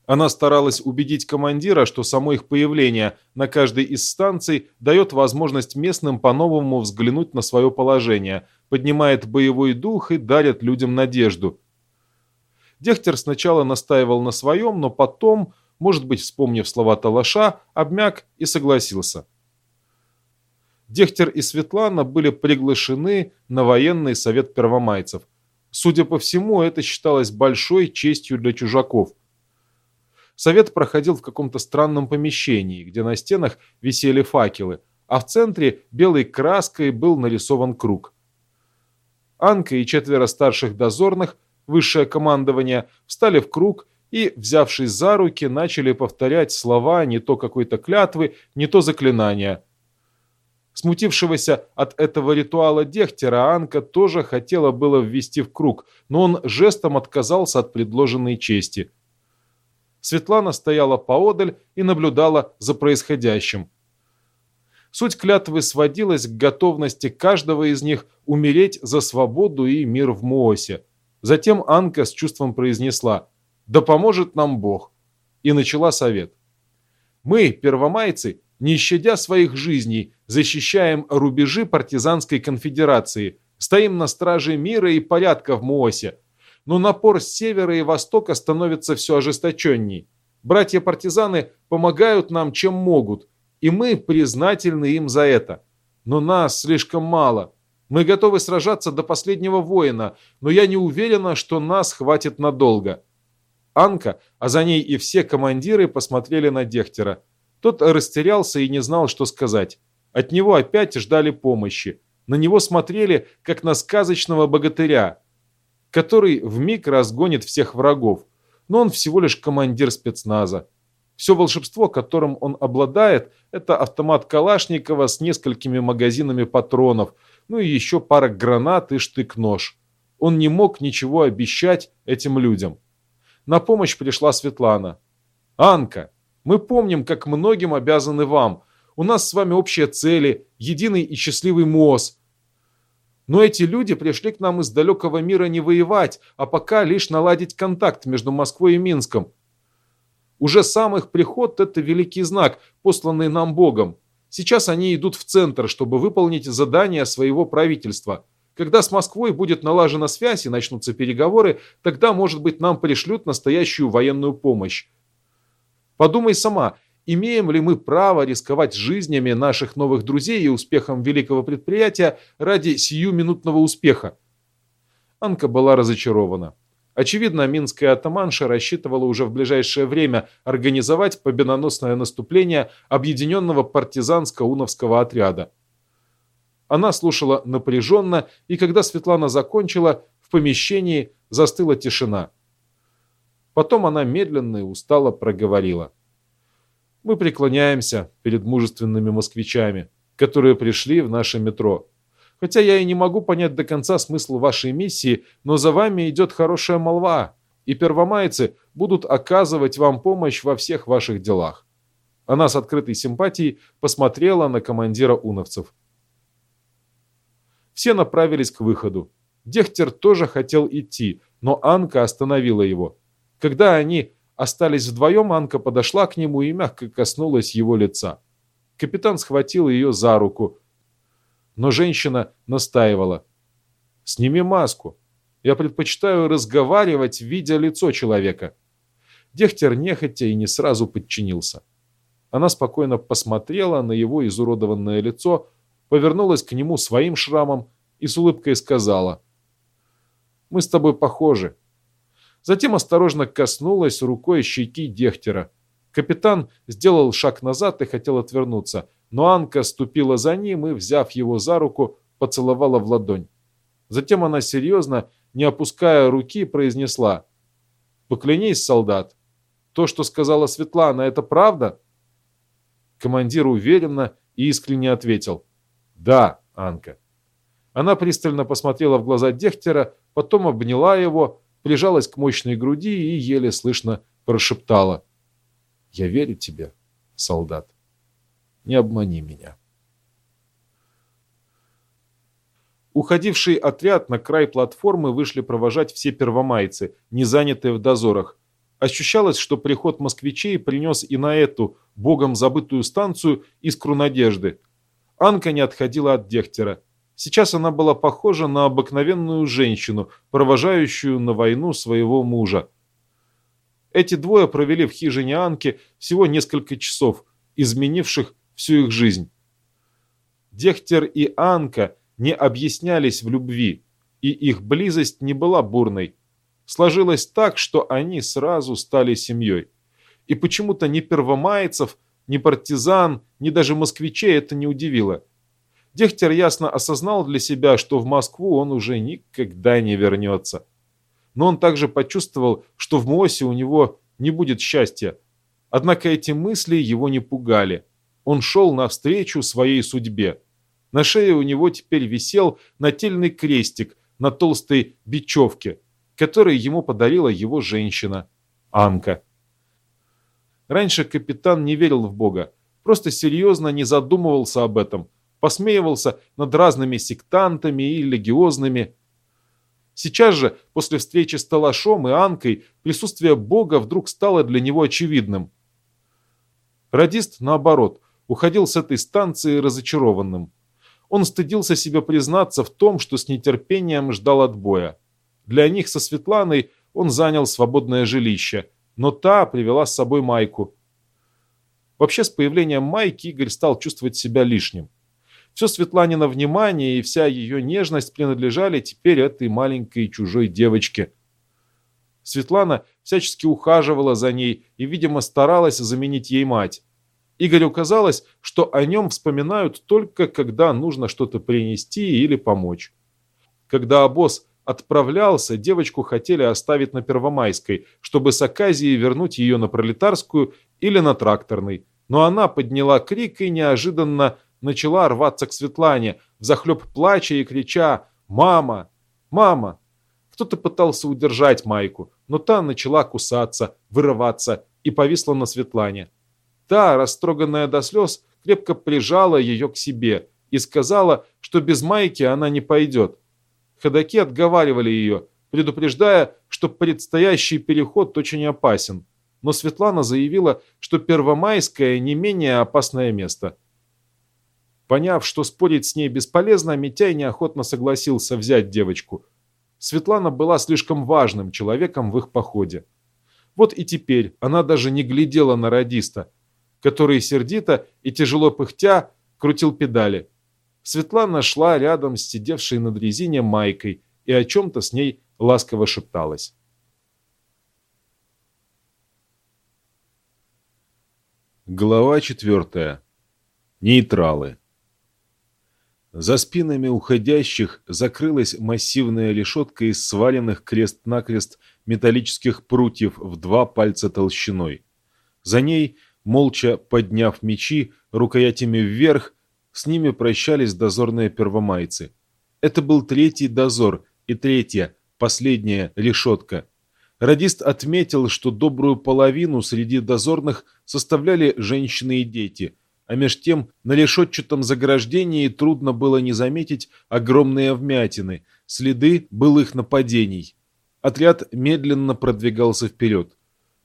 Она старалась убедить командира, что само их появление на каждой из станций дает возможность местным по-новому взглянуть на свое положение, поднимает боевой дух и дарит людям надежду. Дехтер сначала настаивал на своем, но потом, может быть, вспомнив слова Талаша, обмяк и согласился. Дехтер и Светлана были приглашены на военный совет первомайцев. Судя по всему, это считалось большой честью для чужаков – Совет проходил в каком-то странном помещении, где на стенах висели факелы, а в центре белой краской был нарисован круг. Анка и четверо старших дозорных, высшее командование, встали в круг и, взявшись за руки, начали повторять слова не то какой-то клятвы, не то заклинания. Смутившегося от этого ритуала Дехтера Анка тоже хотела было ввести в круг, но он жестом отказался от предложенной чести – Светлана стояла поодаль и наблюдала за происходящим. Суть клятвы сводилась к готовности каждого из них умереть за свободу и мир в Моосе. Затем Анка с чувством произнесла «Да поможет нам Бог!» и начала совет. «Мы, первомайцы, не щадя своих жизней, защищаем рубежи партизанской конфедерации, стоим на страже мира и порядка в Моосе, но напор с севера и востока становится все ожесточенней. Братья-партизаны помогают нам, чем могут, и мы признательны им за это. Но нас слишком мало. Мы готовы сражаться до последнего воина, но я не уверена, что нас хватит надолго. Анка, а за ней и все командиры посмотрели на Дехтера. Тот растерялся и не знал, что сказать. От него опять ждали помощи. На него смотрели, как на сказочного богатыря, который в миг разгонит всех врагов, но он всего лишь командир спецназа. Все волшебство, которым он обладает, это автомат Калашникова с несколькими магазинами патронов, ну и еще пара гранат и штык-нож. Он не мог ничего обещать этим людям. На помощь пришла Светлана. «Анка, мы помним, как многим обязаны вам. У нас с вами общие цели, единый и счастливый МОЗ. Но эти люди пришли к нам из далекого мира не воевать, а пока лишь наладить контакт между Москвой и Минском. Уже сам их приход – это великий знак, посланный нам Богом. Сейчас они идут в центр, чтобы выполнить задание своего правительства. Когда с Москвой будет налажена связь и начнутся переговоры, тогда, может быть, нам пришлют настоящую военную помощь. Подумай сама, имеем ли мы право рисковать жизнями наших новых друзей и успехом великого предприятия ради сиюминутного успеха? Анка была разочарована. Очевидно, минская атаманша рассчитывала уже в ближайшее время организовать победоносное наступление объединенного партизанско-уновского отряда. Она слушала напряженно, и когда Светлана закончила, в помещении застыла тишина. Потом она медленно и устало проговорила. «Мы преклоняемся перед мужественными москвичами, которые пришли в наше метро. Хотя я и не могу понять до конца смысл вашей миссии, но за вами идет хорошая молва, и первомайцы будут оказывать вам помощь во всех ваших делах». Она с открытой симпатией посмотрела на командира уновцев. Все направились к выходу. Дехтер тоже хотел идти, но Анка остановила его. Когда они остались вдвоем, Анка подошла к нему и мягко коснулась его лица. Капитан схватил ее за руку, но женщина настаивала. «Сними маску. Я предпочитаю разговаривать, видя лицо человека». Дехтер нехотя и не сразу подчинился. Она спокойно посмотрела на его изуродованное лицо, повернулась к нему своим шрамом и с улыбкой сказала «Мы с тобой похожи». Затем осторожно коснулась рукой щеки Дехтера. Капитан сделал шаг назад и хотел отвернуться, но Анка ступила за ним и, взяв его за руку, поцеловала в ладонь. Затем она серьезно, не опуская руки, произнесла «Поклянись, солдат, то, что сказала Светлана, это правда?» Командир уверенно и искренне ответил «Да, Анка». Она пристально посмотрела в глаза Дехтера, потом обняла его, прижалась к мощной груди и еле слышно прошептала «Я верю тебе, солдат». Не обмани меня. Уходивший отряд на край платформы вышли провожать все первомайцы, не занятые в дозорах. Ощущалось, что приход москвичей принес и на эту, богом забытую станцию, искру надежды. Анка не отходила от Дехтера. Сейчас она была похожа на обыкновенную женщину, провожающую на войну своего мужа. Эти двое провели в хижине Анки всего несколько часов, изменивших всю их жизнь. Дехтер и Анка не объяснялись в любви, и их близость не была бурной. Сложилось так, что они сразу стали семьей. И почему-то ни первомайцев, ни партизан, ни даже москвичей это не удивило. Дехтер ясно осознал для себя, что в Москву он уже никогда не вернется. Но он также почувствовал, что в Моосе у него не будет счастья. Однако эти мысли его не пугали. Он шел навстречу своей судьбе. На шее у него теперь висел нательный крестик на толстой бечевке, который ему подарила его женщина, Анка. Раньше капитан не верил в Бога, просто серьезно не задумывался об этом, посмеивался над разными сектантами и религиозными. Сейчас же, после встречи с Талашом и Анкой, присутствие Бога вдруг стало для него очевидным. Радист, наоборот, уходил с этой станции разочарованным. Он стыдился себе признаться в том, что с нетерпением ждал отбоя. Для них со Светланой он занял свободное жилище, но та привела с собой Майку. Вообще, с появлением Майки Игорь стал чувствовать себя лишним. Все Светланина внимание и вся ее нежность принадлежали теперь этой маленькой чужой девочке. Светлана всячески ухаживала за ней и, видимо, старалась заменить ей мать. Игорю казалось, что о нем вспоминают только когда нужно что-то принести или помочь. Когда обоз отправлялся, девочку хотели оставить на Первомайской, чтобы с Аказией вернуть ее на Пролетарскую или на Тракторной. Но она подняла крик и неожиданно начала рваться к Светлане, взахлеб плача и крича «Мама! Мама!». Кто-то пытался удержать Майку, но та начала кусаться, вырываться и повисла на Светлане. Та, растроганная до слез, крепко прижала ее к себе и сказала, что без майки она не пойдет. Ходаки отговаривали ее, предупреждая, что предстоящий переход очень опасен. Но Светлана заявила, что Первомайское не менее опасное место. Поняв, что спорить с ней бесполезно, Митяй неохотно согласился взять девочку. Светлана была слишком важным человеком в их походе. Вот и теперь она даже не глядела на радиста, который сердито и тяжело пыхтя крутил педали. Светлана шла рядом с сидевшей на дрезине Майкой и о чем-то с ней ласково шепталась. Глава четвертая. Нейтралы. За спинами уходящих закрылась массивная решетка из сваленных крест-накрест металлических прутьев в два пальца толщиной. За ней, молча подняв мечи рукоятями вверх, с ними прощались дозорные первомайцы. Это был третий дозор и третья, последняя решетка. Радист отметил, что добрую половину среди дозорных составляли женщины и дети – а меж тем на решетчатом заграждении трудно было не заметить огромные вмятины, следы былых нападений. Отряд медленно продвигался вперед.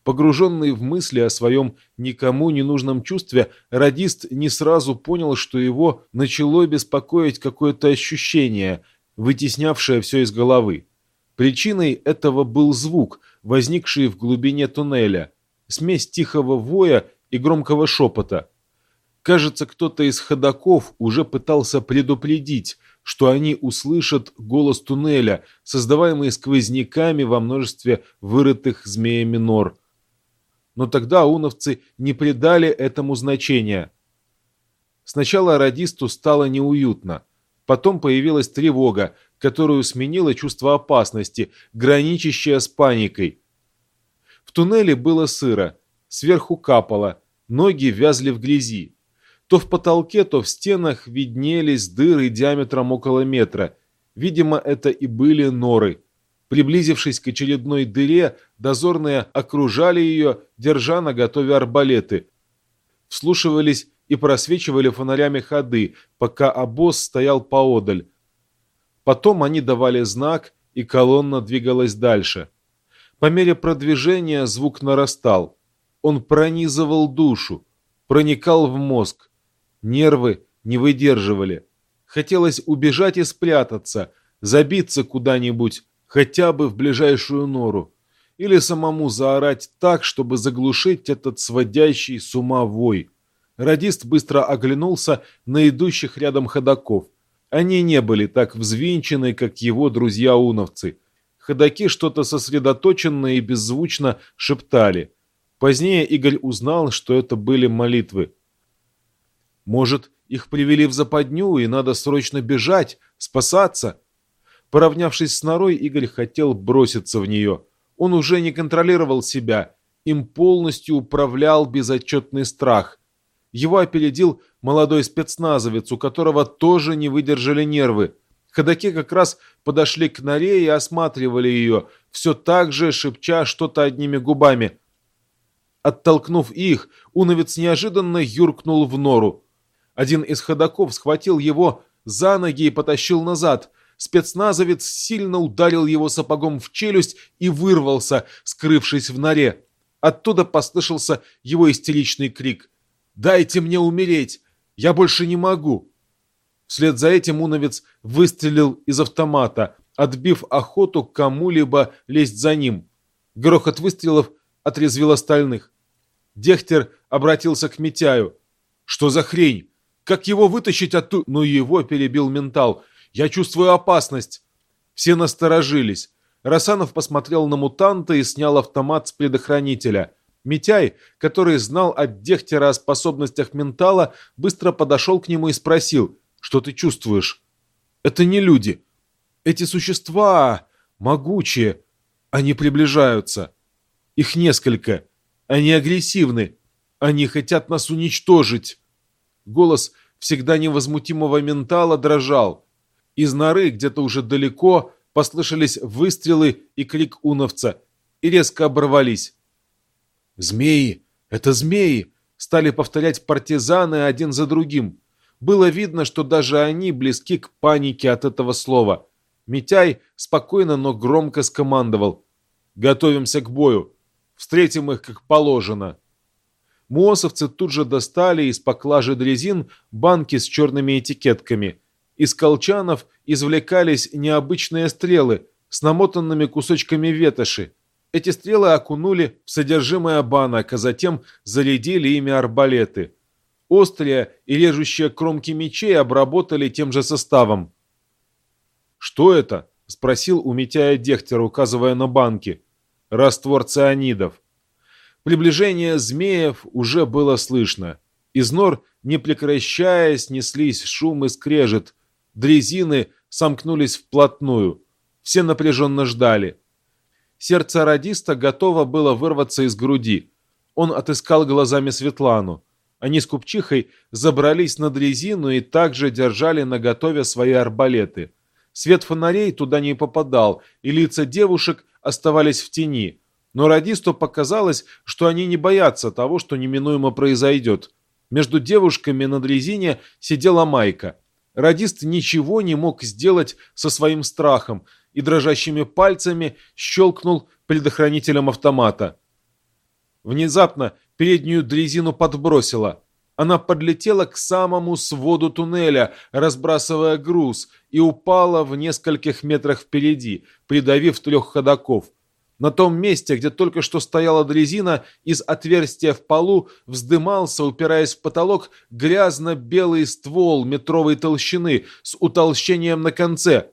Погруженный в мысли о своем никому не нужном чувстве, радист не сразу понял, что его начало беспокоить какое-то ощущение, вытеснявшее все из головы. Причиной этого был звук, возникший в глубине туннеля, смесь тихого воя и громкого шепота – Кажется, кто-то из ходаков уже пытался предупредить, что они услышат голос туннеля, создаваемый сквозняками во множестве вырытых змеями нор. Но тогда уновцы не придали этому значения. Сначала радисту стало неуютно. Потом появилась тревога, которую сменило чувство опасности, граничащее с паникой. В туннеле было сыро, сверху капало, ноги вязли в грязи. То в потолке, то в стенах виднелись дыры диаметром около метра. Видимо, это и были норы. Приблизившись к очередной дыре, дозорные окружали ее, держа на готове арбалеты. Вслушивались и просвечивали фонарями ходы, пока обоз стоял поодаль. Потом они давали знак, и колонна двигалась дальше. По мере продвижения звук нарастал. Он пронизывал душу, проникал в мозг. Нервы не выдерживали. Хотелось убежать и спрятаться, забиться куда-нибудь, хотя бы в ближайшую нору. Или самому заорать так, чтобы заглушить этот сводящий с ума вой. Радист быстро оглянулся на идущих рядом ходаков. Они не были так взвинчены, как его друзья-уновцы. Ходаки что-то сосредоточенно и беззвучно шептали. Позднее Игорь узнал, что это были молитвы. Может, их привели в западню, и надо срочно бежать, спасаться? Поравнявшись с норой, Игорь хотел броситься в нее. Он уже не контролировал себя. Им полностью управлял безотчетный страх. Его опередил молодой спецназовец, у которого тоже не выдержали нервы. Ходаки как раз подошли к норе и осматривали ее, все так же шепча что-то одними губами. Оттолкнув их, уновец неожиданно юркнул в нору. Один из ходаков схватил его за ноги и потащил назад. Спецназовец сильно ударил его сапогом в челюсть и вырвался, скрывшись в норе. Оттуда послышался его истеричный крик. «Дайте мне умереть! Я больше не могу!» Вслед за этим Уновец выстрелил из автомата, отбив охоту кому-либо лезть за ним. Грохот выстрелов отрезвил остальных. Дехтер обратился к Митяю. «Что за хрень? Как его вытащить оттуда? Но его перебил ментал. Я чувствую опасность. Все насторожились. Расанов посмотрел на мутанта и снял автомат с предохранителя. Митяй, который знал от Дехтера о способностях ментала, быстро подошел к нему и спросил, что ты чувствуешь? Это не люди. Эти существа могучие. Они приближаются. Их несколько. Они агрессивны. Они хотят нас уничтожить. Голос всегда невозмутимого ментала дрожал. Из норы, где-то уже далеко, послышались выстрелы и крик уновца, и резко оборвались. «Змеи! Это змеи!» стали повторять партизаны один за другим. Было видно, что даже они близки к панике от этого слова. Митяй спокойно, но громко скомандовал. «Готовимся к бою. Встретим их как положено». Муосовцы тут же достали из поклажи дрезин банки с черными этикетками. Из колчанов извлекались необычные стрелы с намотанными кусочками ветоши. Эти стрелы окунули в содержимое банок, а затем зарядили ими арбалеты. Острые и режущие кромки мечей обработали тем же составом. «Что это?» – спросил у Митяя Дехтер, указывая на банки. «Раствор цианидов». Приближение змеев уже было слышно. Из нор, не прекращаясь, неслись шум и скрежет. Дрезины сомкнулись вплотную. Все напряженно ждали. Сердце радиста готово было вырваться из груди. Он отыскал глазами Светлану. Они с купчихой забрались на дрезину и также держали наготове свои арбалеты. Свет фонарей туда не попадал, и лица девушек оставались в тени. Но радисту показалось, что они не боятся того, что неминуемо произойдет. Между девушками на дрезине сидела Майка. Радист ничего не мог сделать со своим страхом и дрожащими пальцами щелкнул предохранителем автомата. Внезапно переднюю дрезину подбросило. Она подлетела к самому своду туннеля, разбрасывая груз, и упала в нескольких метрах впереди, придавив трех ходаков – на том месте, где только что стояла дрезина, из отверстия в полу вздымался, упираясь в потолок, грязно-белый ствол метровой толщины с утолщением на конце.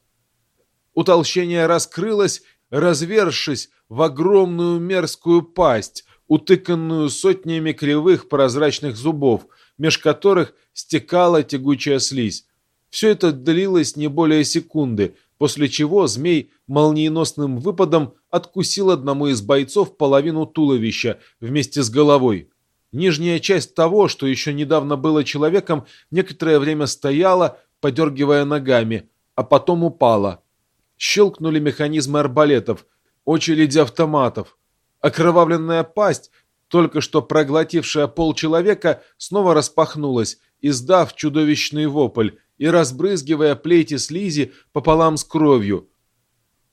Утолщение раскрылось, развершись в огромную мерзкую пасть, утыканную сотнями кривых прозрачных зубов, меж которых стекала тягучая слизь. Все это длилось не более секунды, после чего змей молниеносным выпадом откусил одному из бойцов половину туловища вместе с головой. Нижняя часть того, что еще недавно было человеком, некоторое время стояла, подергивая ногами, а потом упала. Щелкнули механизмы арбалетов, очереди автоматов. Окровавленная пасть, только что проглотившая пол человека, снова распахнулась, издав чудовищный вопль и разбрызгивая плети слизи пополам с кровью.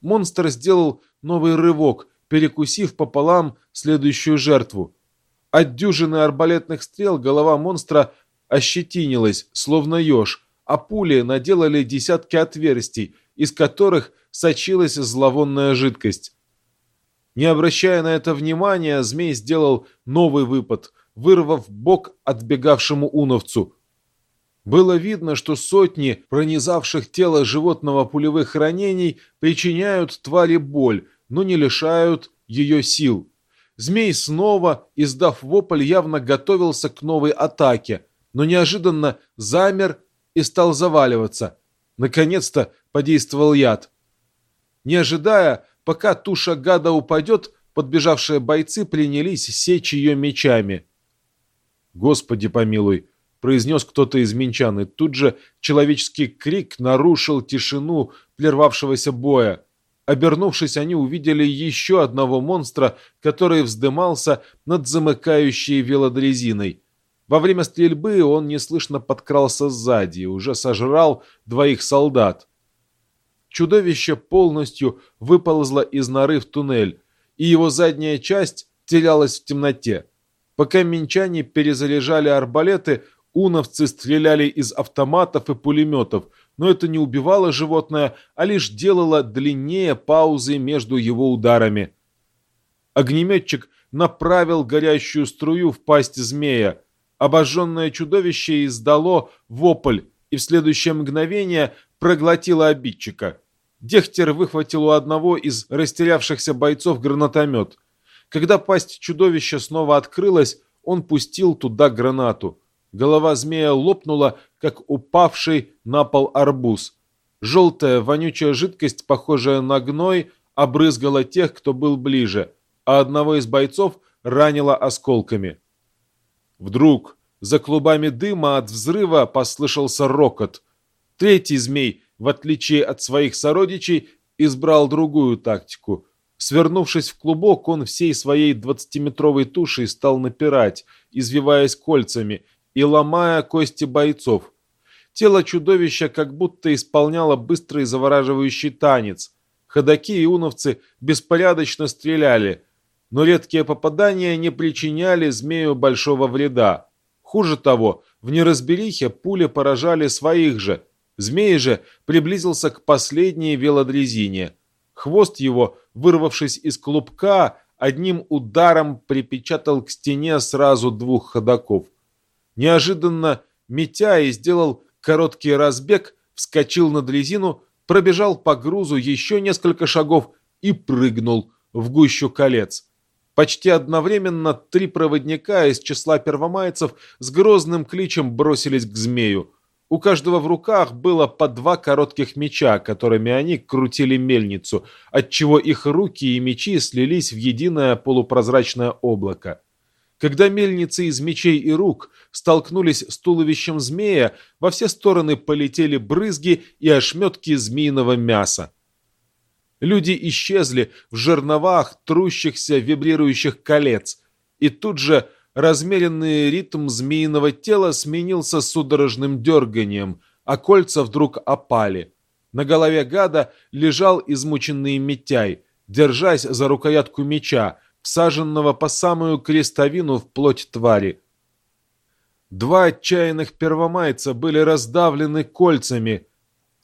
Монстр сделал новый рывок, перекусив пополам следующую жертву. От дюжины арбалетных стрел голова монстра ощетинилась, словно еж, а пули наделали десятки отверстий, из которых сочилась зловонная жидкость. Не обращая на это внимания, змей сделал новый выпад, вырвав бок отбегавшему уновцу. Было видно, что сотни пронизавших тело животного пулевых ранений причиняют твари боль, но не лишают ее сил. Змей снова, издав вопль, явно готовился к новой атаке, но неожиданно замер и стал заваливаться. Наконец-то подействовал яд. Не ожидая, пока туша гада упадет, подбежавшие бойцы принялись сечь ее мечами. «Господи помилуй!» Произнес кто-то из минчан, и тут же человеческий крик нарушил тишину прервавшегося боя. Обернувшись, они увидели еще одного монстра, который вздымался над замыкающей велодрезиной. Во время стрельбы он неслышно подкрался сзади и уже сожрал двоих солдат. Чудовище полностью выползло из норы в туннель, и его задняя часть терялась в темноте. Пока минчане перезаряжали арбалеты, Уновцы стреляли из автоматов и пулеметов, но это не убивало животное, а лишь делало длиннее паузы между его ударами. Огнеметчик направил горящую струю в пасть змея. Обожженное чудовище издало вопль и в следующее мгновение проглотило обидчика. Дехтер выхватил у одного из растерявшихся бойцов гранатомет. Когда пасть чудовища снова открылась, он пустил туда гранату – Голова змея лопнула, как упавший на пол арбуз. Желтая вонючая жидкость, похожая на гной, обрызгала тех, кто был ближе, а одного из бойцов ранила осколками. Вдруг за клубами дыма от взрыва послышался рокот. Третий змей, в отличие от своих сородичей, избрал другую тактику. Свернувшись в клубок, он всей своей двадцатиметровой тушей стал напирать, извиваясь кольцами, и ломая кости бойцов. Тело чудовища как будто исполняло быстрый завораживающий танец. Ходаки и уновцы беспорядочно стреляли, но редкие попадания не причиняли змею большого вреда. Хуже того, в неразберихе пули поражали своих же. Змей же приблизился к последней велодрезине. Хвост его, вырвавшись из клубка, одним ударом припечатал к стене сразу двух ходаков. Неожиданно Митяй сделал короткий разбег, вскочил на дрезину, пробежал по грузу еще несколько шагов и прыгнул в гущу колец. Почти одновременно три проводника из числа первомайцев с грозным кличем бросились к змею. У каждого в руках было по два коротких меча, которыми они крутили мельницу, отчего их руки и мечи слились в единое полупрозрачное облако. Когда мельницы из мечей и рук столкнулись с туловищем змея, во все стороны полетели брызги и ошметки змеиного мяса. Люди исчезли в жерновах трущихся вибрирующих колец, и тут же размеренный ритм змеиного тела сменился судорожным дерганием, а кольца вдруг опали. На голове гада лежал измученный Митяй, держась за рукоятку меча, всаженного по самую крестовину в плоть твари. Два отчаянных первомайца были раздавлены кольцами.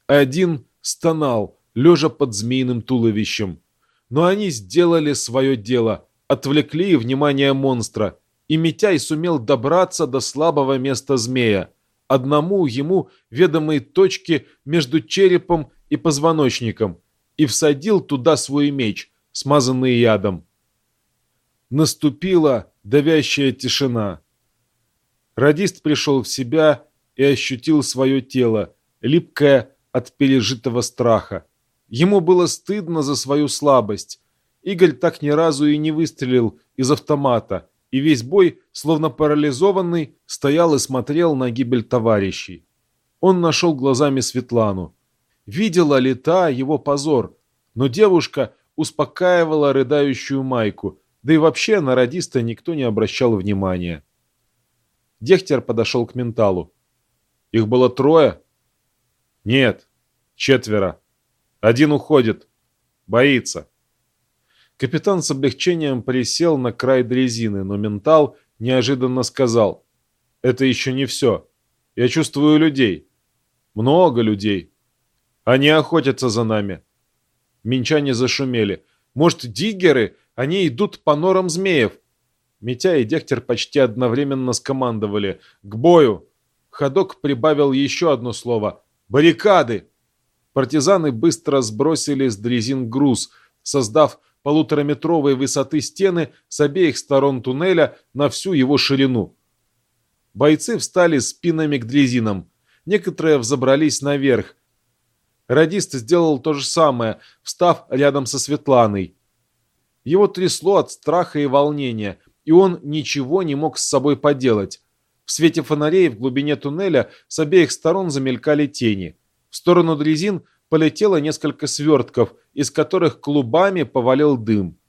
Один стонал, лежа под змеиным туловищем. Но они сделали свое дело, отвлекли внимание монстра, и Митяй сумел добраться до слабого места змея, одному ему ведомой точки между черепом и позвоночником, и всадил туда свой меч, смазанный ядом. Наступила давящая тишина. Радист пришел в себя и ощутил свое тело, липкое от пережитого страха. Ему было стыдно за свою слабость. Игорь так ни разу и не выстрелил из автомата, и весь бой, словно парализованный, стоял и смотрел на гибель товарищей. Он нашел глазами Светлану. Видела ли та его позор, но девушка успокаивала рыдающую Майку, да и вообще на радиста никто не обращал внимания. Дехтер подошел к менталу. «Их было трое?» «Нет, четверо», один уходит. Боится. Капитан с облегчением присел на край дрезины, но ментал неожиданно сказал. Это еще не все. Я чувствую людей. Много людей. Они охотятся за нами. Минчане зашумели. Может, диггеры? Они идут по норам змеев. Митя и Дехтер почти одновременно скомандовали. «К бою!» Ходок прибавил еще одно слово. «Баррикады!» Партизаны быстро сбросили с дрезин груз, создав полутораметровой высоты стены с обеих сторон туннеля на всю его ширину. Бойцы встали спинами к дрезинам. Некоторые взобрались наверх. Радист сделал то же самое, встав рядом со Светланой. Его трясло от страха и волнения, и он ничего не мог с собой поделать. В свете фонарей в глубине туннеля с обеих сторон замелькали тени. В сторону дрезин полетело несколько свертков, из которых клубами повалил дым.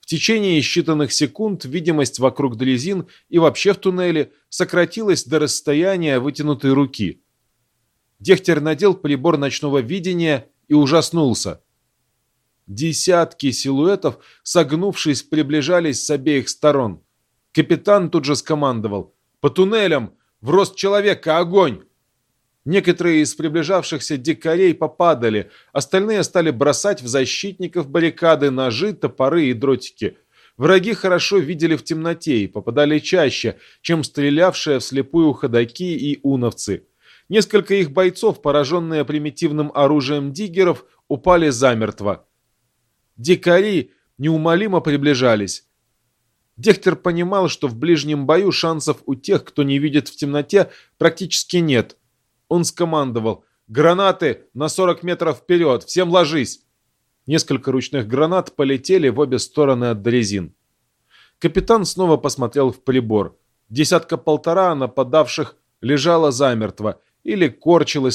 В течение считанных секунд видимость вокруг дрезин и вообще в туннеле сократилась до расстояния вытянутой руки. Дехтер надел прибор ночного видения и ужаснулся. Десятки силуэтов, согнувшись, приближались с обеих сторон. Капитан тут же скомандовал. «По туннелям! В рост человека огонь!» Некоторые из приближавшихся дикарей попадали, остальные стали бросать в защитников баррикады ножи, топоры и дротики. Враги хорошо видели в темноте и попадали чаще, чем стрелявшие вслепую ходаки и уновцы. Несколько их бойцов, пораженные примитивным оружием диггеров, упали замертво. Дикари неумолимо приближались. Дехтер понимал, что в ближнем бою шансов у тех, кто не видит в темноте, практически нет – он скомандовал «Гранаты на 40 метров вперед! Всем ложись!» Несколько ручных гранат полетели в обе стороны от дрезин. Капитан снова посмотрел в прибор. Десятка-полтора нападавших лежала замертво или корчилась